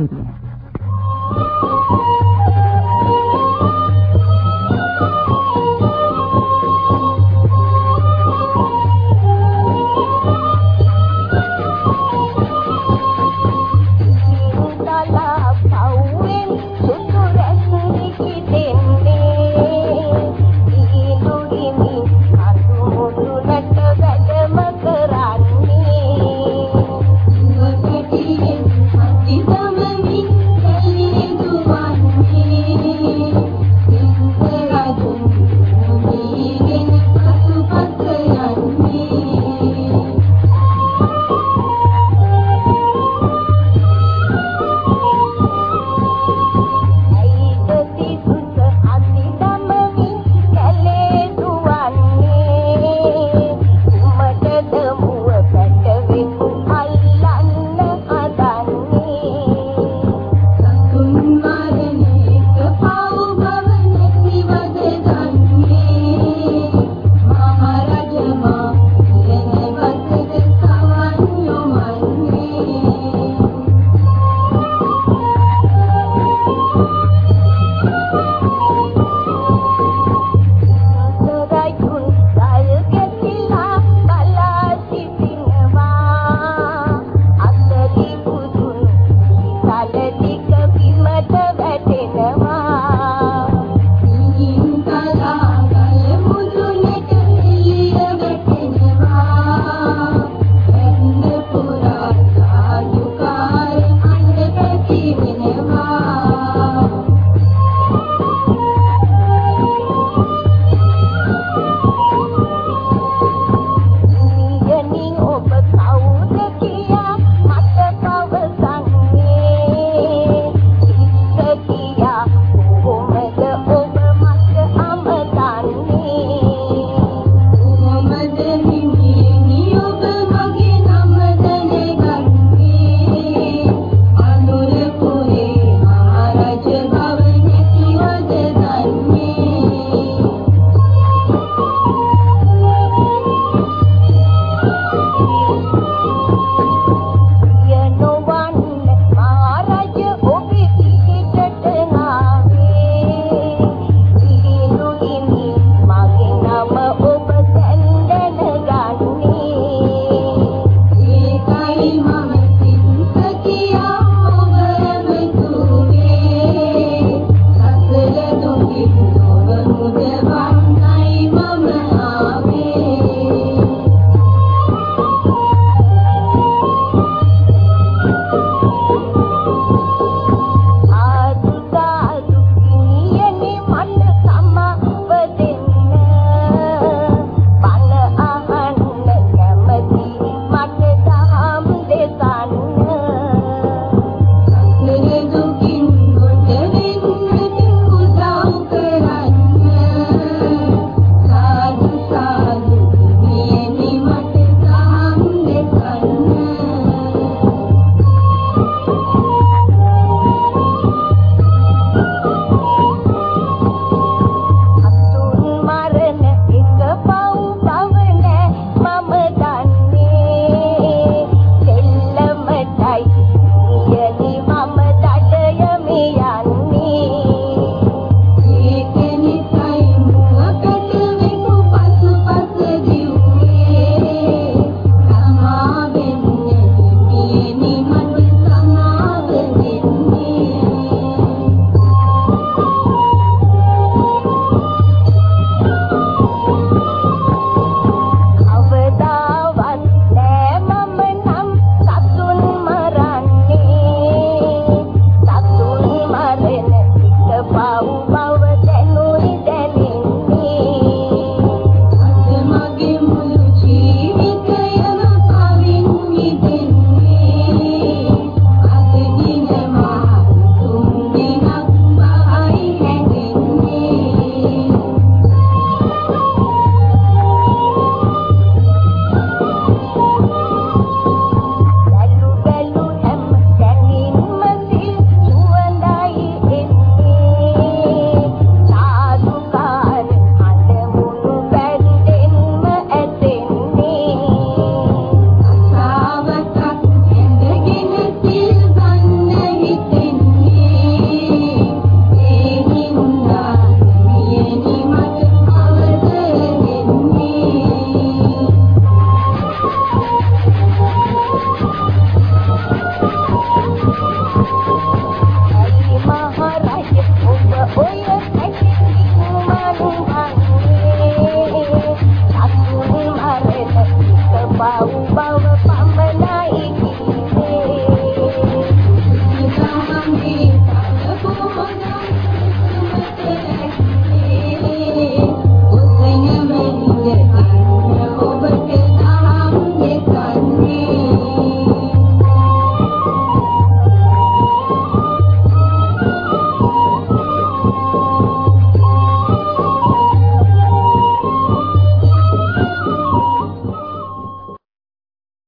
Media.